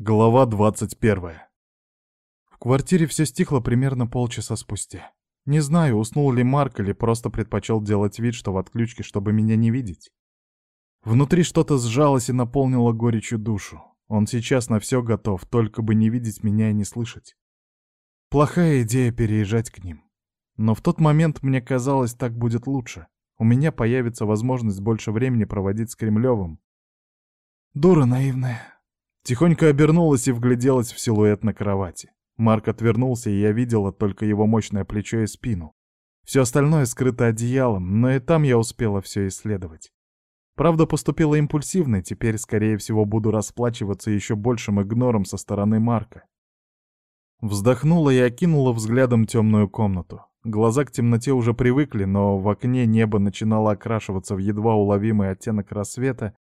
Глава 21. В квартире все стихло примерно полчаса спустя. Не знаю, уснул ли Марк или просто предпочел делать вид, что в отключке, чтобы меня не видеть. Внутри что-то сжалось и наполнило горечью душу. Он сейчас на все готов, только бы не видеть меня и не слышать. Плохая идея переезжать к ним. Но в тот момент мне казалось, так будет лучше. У меня появится возможность больше времени проводить с Кремлевым. Дура наивная. Тихонько обернулась и вгляделась в силуэт на кровати. Марк отвернулся, и я видела только его мощное плечо и спину. Все остальное скрыто одеялом, но и там я успела все исследовать. Правда, поступила импульсивно, теперь, скорее всего, буду расплачиваться еще большим игнором со стороны Марка. Вздохнула и окинула взглядом темную комнату. Глаза к темноте уже привыкли, но в окне небо начинало окрашиваться в едва уловимый оттенок рассвета,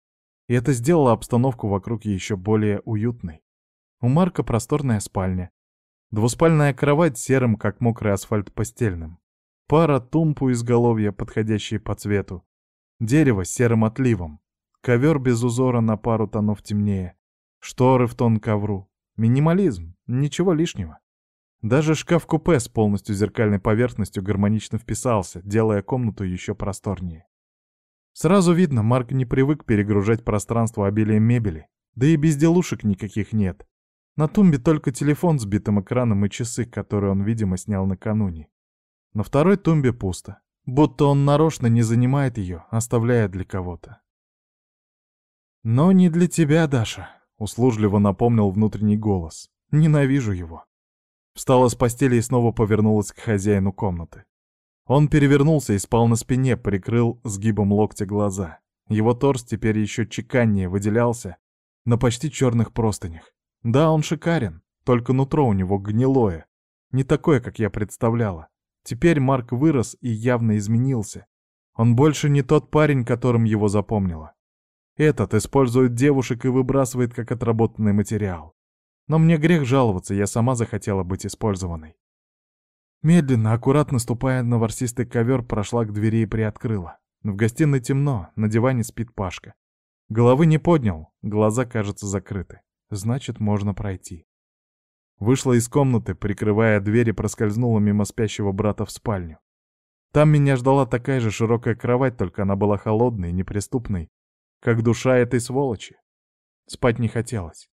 и это сделало обстановку вокруг еще более уютной. У Марка просторная спальня. Двуспальная кровать серым, как мокрый асфальт, постельным. Пара тумб у изголовья, подходящие по цвету. Дерево с серым отливом. Ковер без узора на пару тонов темнее. Шторы в тон ковру. Минимализм, ничего лишнего. Даже шкаф-купе с полностью зеркальной поверхностью гармонично вписался, делая комнату еще просторнее. Сразу видно, Марк не привык перегружать пространство обилием мебели, да и безделушек никаких нет. На тумбе только телефон с битым экраном и часы, которые он, видимо, снял накануне. На второй тумбе пусто, будто он нарочно не занимает ее, оставляя для кого-то. «Но не для тебя, Даша», — услужливо напомнил внутренний голос. «Ненавижу его». Встала с постели и снова повернулась к хозяину комнаты. Он перевернулся и спал на спине, прикрыл сгибом локтя глаза. Его торс теперь еще чеканнее выделялся на почти черных простынях. Да, он шикарен, только нутро у него гнилое. Не такое, как я представляла. Теперь Марк вырос и явно изменился. Он больше не тот парень, которым его запомнила. Этот использует девушек и выбрасывает как отработанный материал. Но мне грех жаловаться, я сама захотела быть использованной. Медленно, аккуратно ступая на ворсистый ковер, прошла к двери и приоткрыла. В гостиной темно, на диване спит Пашка. Головы не поднял, глаза, кажется, закрыты. Значит, можно пройти. Вышла из комнаты, прикрывая дверь и проскользнула мимо спящего брата в спальню. Там меня ждала такая же широкая кровать, только она была холодной и неприступной, как душа этой сволочи. Спать не хотелось.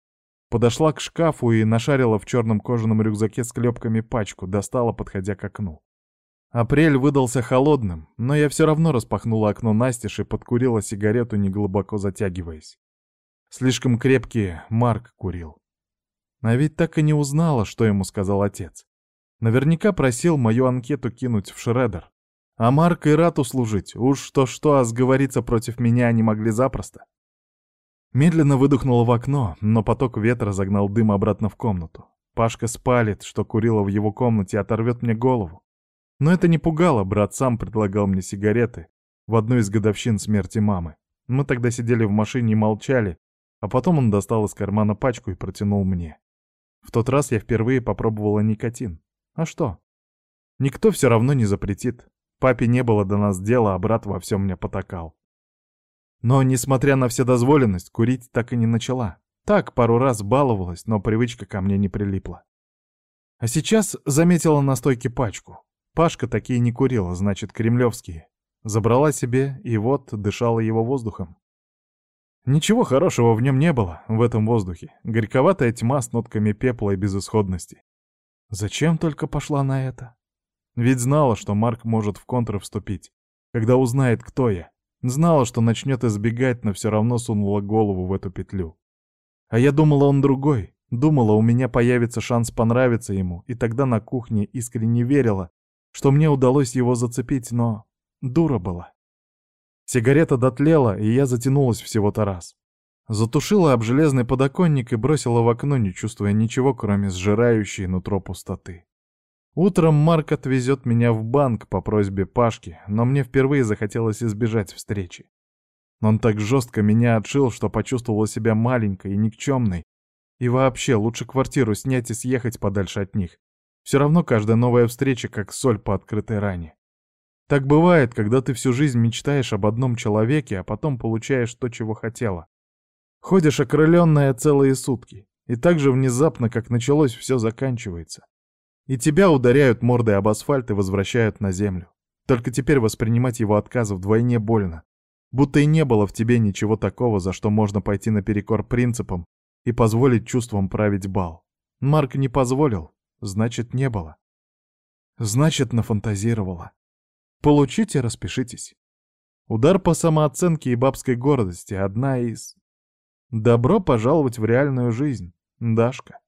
Подошла к шкафу и нашарила в черном кожаном рюкзаке с клепками пачку, достала, подходя к окну. Апрель выдался холодным, но я все равно распахнула окно настежь и подкурила сигарету, неглубоко затягиваясь. Слишком крепкие Марк курил. А ведь так и не узнала, что ему сказал отец. Наверняка просил мою анкету кинуть в шредер. А Марк и рад услужить, уж что-что, а сговориться против меня они могли запросто. Медленно выдохнула в окно, но поток ветра загнал дым обратно в комнату. Пашка спалит, что курила в его комнате, оторвет мне голову. Но это не пугало, брат сам предлагал мне сигареты в одну из годовщин смерти мамы. Мы тогда сидели в машине и молчали, а потом он достал из кармана пачку и протянул мне. В тот раз я впервые попробовала никотин. А что? Никто все равно не запретит. Папе не было до нас дела, а брат во всем мне потакал. Но, несмотря на вседозволенность, курить так и не начала. Так, пару раз баловалась, но привычка ко мне не прилипла. А сейчас заметила на стойке пачку. Пашка такие не курила, значит, кремлевские. Забрала себе и вот дышала его воздухом. Ничего хорошего в нем не было, в этом воздухе. Горьковатая тьма с нотками пепла и безысходности. Зачем только пошла на это? Ведь знала, что Марк может в контр вступить, когда узнает, кто я. Знала, что начнет избегать, но все равно сунула голову в эту петлю. А я думала, он другой. Думала, у меня появится шанс понравиться ему, и тогда на кухне искренне верила, что мне удалось его зацепить, но дура была. Сигарета дотлела, и я затянулась всего-то раз. Затушила об железный подоконник и бросила в окно, не чувствуя ничего, кроме сжирающей нутро пустоты. Утром Марк отвезет меня в банк по просьбе Пашки, но мне впервые захотелось избежать встречи. Он так жестко меня отшил, что почувствовала себя маленькой и никчемной. И вообще, лучше квартиру снять и съехать подальше от них. Все равно каждая новая встреча как соль по открытой ране. Так бывает, когда ты всю жизнь мечтаешь об одном человеке, а потом получаешь то, чего хотела. Ходишь окрыленная целые сутки, И так же внезапно, как началось, все заканчивается. И тебя ударяют мордой об асфальт и возвращают на землю. Только теперь воспринимать его отказ вдвойне больно. Будто и не было в тебе ничего такого, за что можно пойти наперекор принципам и позволить чувствам править бал. Марк не позволил, значит, не было. Значит, нафантазировала. Получите, распишитесь. Удар по самооценке и бабской гордости — одна из... Добро пожаловать в реальную жизнь, Дашка.